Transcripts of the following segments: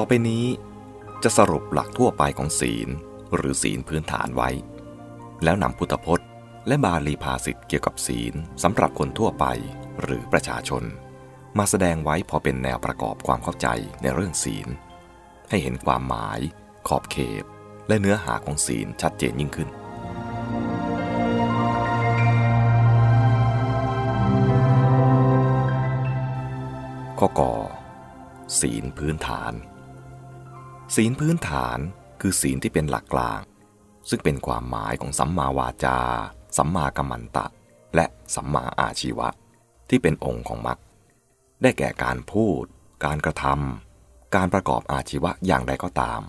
ต่อไปนี้จะสรุปหลักทั่วไปของศีลหรือศีลพื้นฐานไว้ แล้วนำพุทธพจน์ และบาลีภาษิตเกี่ยวกับศีลสำหรับคนทั่วไปหรือประชาชน มาแสดงไว้พอเป็นแนวประกอบความเข้าใจในเรื่องศีล ให้เห็นความหมาย ขอบเขต และเนื้อหาของศีลชัดเจนยิ่งขึ้นข้อกอศีลพื้นฐาน ศีลพื้นฐานคือศีลที่เป็นหลักกลาง ซึ่งเป็นความหมายของสัมมาวาจา สัมมากัมมันตะ และสัมมาอาชีวะ ที่เป็นองค์ของมรรคได้แก่การพูด การกระทำการประกอบอาชีวะอย่างใดก็ตาม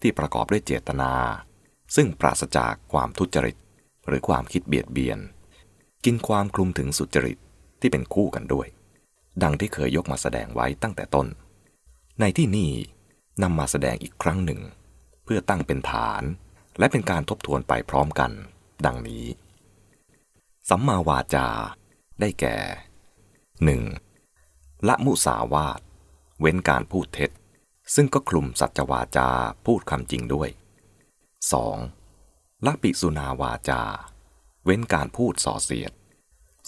ที่ประกอบด้วยเจตนา ซึ่งปราศจากความทุจริต หรือความคิดเบียดเบียน กินความคลุมถึงสุจริตที่เป็นคู่กันด้วย ดังที่เคยยกมาแสดงไว้ตั้งแต่ต้น ในที่นี้ นำมาแสดงอีกครั้งหนึ่ง เพื่อตั้งเป็นฐาน และเป็นการทบทวนไปพร้อมกัน ดังนี้ สัมมาวาจา ได้แก่ 1. ละมุสาวาท เว้นการพูดเท็จ ซึ่งก็คลุมสัจวาจาพูดคำจริงด้วย 2. ละปิสุนาวาจา เว้นการพูดส่อเสียด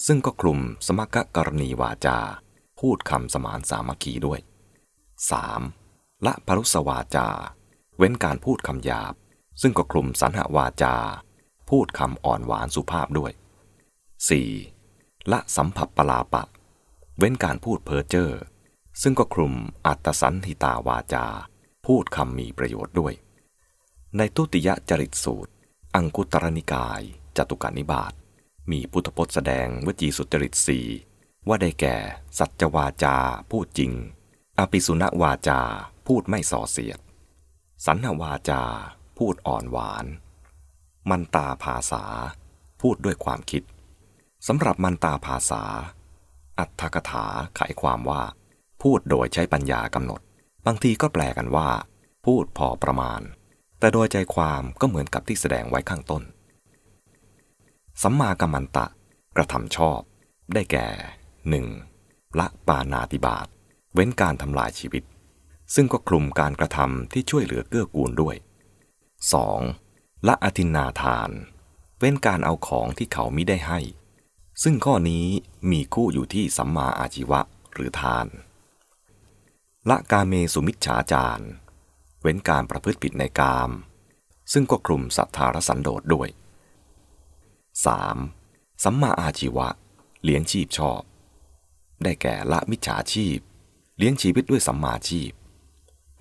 ซึ่งก็คลุมสมกกรณีวาจา พูดคำสมานสามัคคีด้วย 3. ละพรุสวาจา เว้นการพูดคำหยาบ ซึ่งก็คลุมสันหวาจา พูดคำอ่อนหวานสุภาพด้วย 4. ละสัมผัสปลาปะ เว้นการพูดเพ้อเจ้อซึ่งก็คลุมอัตสันหิตาวาจา พูดคำมีประโยชน์ด้วย ในทุติยจริตสูตร อังคุตรนิกาย จตุการนิบาตมีพุทธพจน์แสดงวจีสุจริตสี่ว่าได้แก่ สัจวาจาพูดจริง อภิสุณวาจาพูดไม่ส่อเสียด สันหวาจาพูดอ่อนหวาน มันตาภาษาพูดด้วยความคิดสำหรับมันตาภาษา อัตถกถาไขความว่า พูดโดยใช้ปัญญากำหนด บางทีก็แปลกันว่า พูดพอประมาณ แต่โดยใจความก็เหมือนกับที่แสดงไว้ข้างต้น สัมมากัมมันตะ กระทำชอบ ได้แก่ 1. ละปานาติบาต เว้นการทำลายชีวิต ซึ่งก็คลุมการกระทำที่ช่วยเหลือเกื้อกูลด้วย 2. ละอธินนาทาน เว้นการเอาของที่เขามิได้ให้ ซึ่งข้อนี้มีคู่อยู่ที่สัมมาอาชีวะหรือทาน ละกาเมสุมิชฉาจารเว้นการประพฤติผิดในกาม ซึ่งก็คลุมสัทธารสันโดษด้วย 3. สัมมาอาชีวะ เลี้ยงชีพชอบ ได้แก่ละมิจฉาชีพ เลี้ยงชีวิตด้วยสัมมาชีพ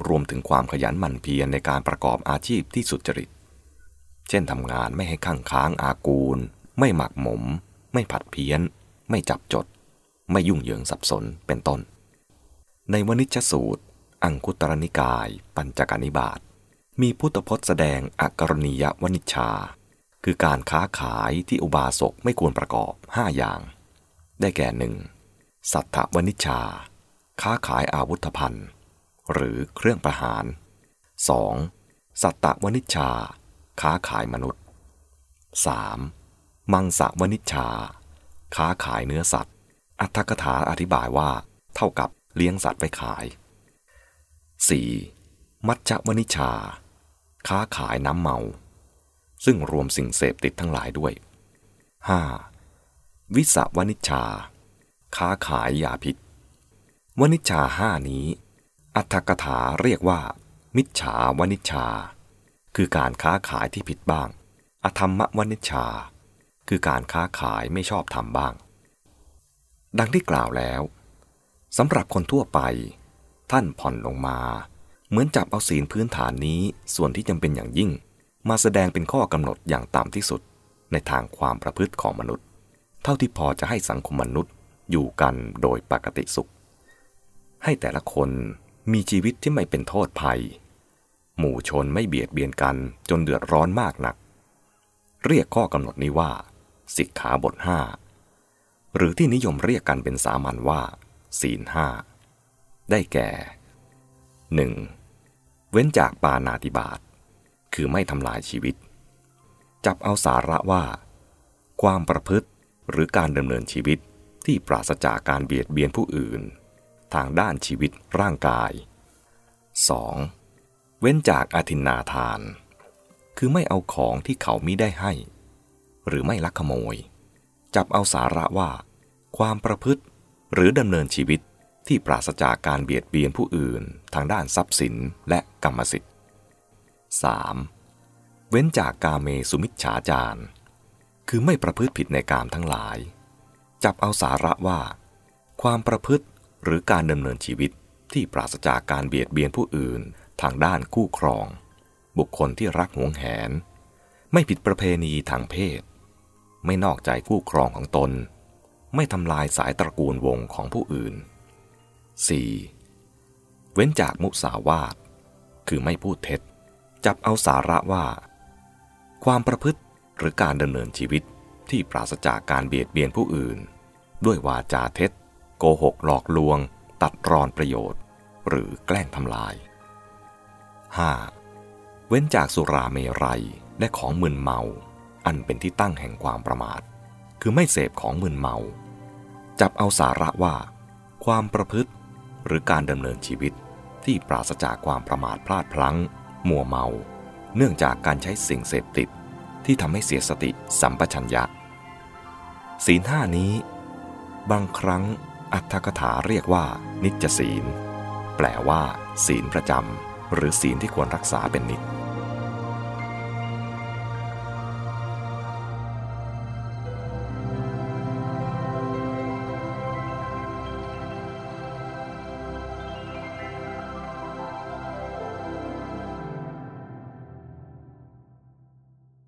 รวมถึงความขยันหมั่นเพียรในการประกอบอาชีพที่สุจริต เช่นทำงานไม่ให้ข้างค้างอากูล ไม่หมักหมม ไม่ผัดเพี้ยน ไม่จับจด ไม่ยุ่งเหยิงสับสนเป็นต้น ในวณิชสูตร อังคุตรนิกาย ปัญจกานิบาตมีพุทธพจน์แสดงอกรณียวณิชชา คือการค้าขายที่อุบาสกไม่ควรประกอบห้าอย่าง ได้แก่หนึ่งสัทธวณิชา ค้าขายอาวุธภัณฑ์ หรือเครื่องประหาร 2. สัตตวณิชชา ค้าขายมนุษย์ 3. มังสวณิชชา ค้าขายเนื้อสัตว์ อัตถกถาอธิบายว่า เท่ากับเลี้ยงสัตว์ไปขาย 4. มัจจวณิชชา ค้าขายน้ำเมา ซึ่งรวมสิ่งเสพติดทั้งหลายด้วย 5. วิสวณิชชา ค้าขายยาพิษ วณิชชาห้านี้ อัตถกถาเรียกว่า มิจฉาวณิชชาคือการค้าขายที่ผิดบ้าง อธรรมวณิชชา คือการค้าขายไม่ชอบทำบ้าง ดังที่กล่าวแล้วสำหรับคนทั่วไป ท่านผ่อนลงมา เหมือนจับเอาศีลพื้นฐานนี้ส่วนที่จำเป็นอย่างยิ่ง มาแสดงเป็นข้อกำหนดอย่างต่ำที่สุด ในทางความประพฤติของมนุษย์ เท่าที่พอจะให้สังคมมนุษย์อยู่กันโดยปกติสุข ให้แต่ละคนมีชีวิตที่ไม่เป็นโทษภัย หมู่ชนไม่เบียดเบียนกันจนเดือดร้อนมากนัก เรียกข้อกำหนดนี้ว่า สิกขาบทห้าหรือที่นิยมเรียกกันเป็นสามัญว่า ศีลห้าได้แก่ 1. เว้นจากปานาติบาตคือไม่ทำลายชีวิต จับเอาสาระว่า ความประพฤติหรือการดำเนินชีวิตที่ปราศจากการเบียดเบียนผู้อื่น ทางด้านชีวิตร่างกาย 2. เว้นจากอธินาทาน คือไม่เอาของที่เขามิได้ให้ หรือไม่ลักขโมย จับเอาสาระว่า ความประพฤติหรือดำเนินชีวิตที่ปราศจากการเบียดเบียนผู้อื่นทางด้านทรัพย์สินและกรรมสิทธิ์ 3. เว้นจากกาเมสุมิชฉาจารคือไม่ประพฤติผิดในกามทั้งหลาย จับเอาสาระว่า ความประพฤติ หรือการดำเนินชีวิตที่ปราศจากการเบียดเบียนผู้อื่นทางด้านคู่ครอง บุคคลที่รักหวงแหน ไม่ผิดประเพณีทางเพศ ไม่นอกใจคู่ครองของตน ไม่ทำลายสายตระกูลวงของผู้อื่น 4. เว้นจากมุสาวาท คือไม่พูดเท็จ จับเอาสาระว่า ความประพฤติหรือการดำเนินชีวิตที่ปราศจากการเบียดเบียนผู้อื่น ด้วยวาจาเท็จ โกหกหลอกลวง ตัดรอนประโยชน์ หรือแกล้งทำลาย 5. เว้นจากสุราเมรัยและของมึนเมา อันเป็นที่ตั้งแห่งความประมาท คือไม่เสพของมึนเมา จับเอาสาระว่า ความประพฤติหรือการดำเนินชีวิตที่ปราศจากความประมาทพลาดพลั้ง มัวเมา เนื่องจากการใช้สิ่งเสพติด ที่ทำให้เสียสติสัมปชัญญะศีลห้านี้ บางครั้ง อัตถกถาเรียกว่า นิจศีล แปลว่า ศีลประจำหรือศีลที่ควรรักษาเป็นนิจ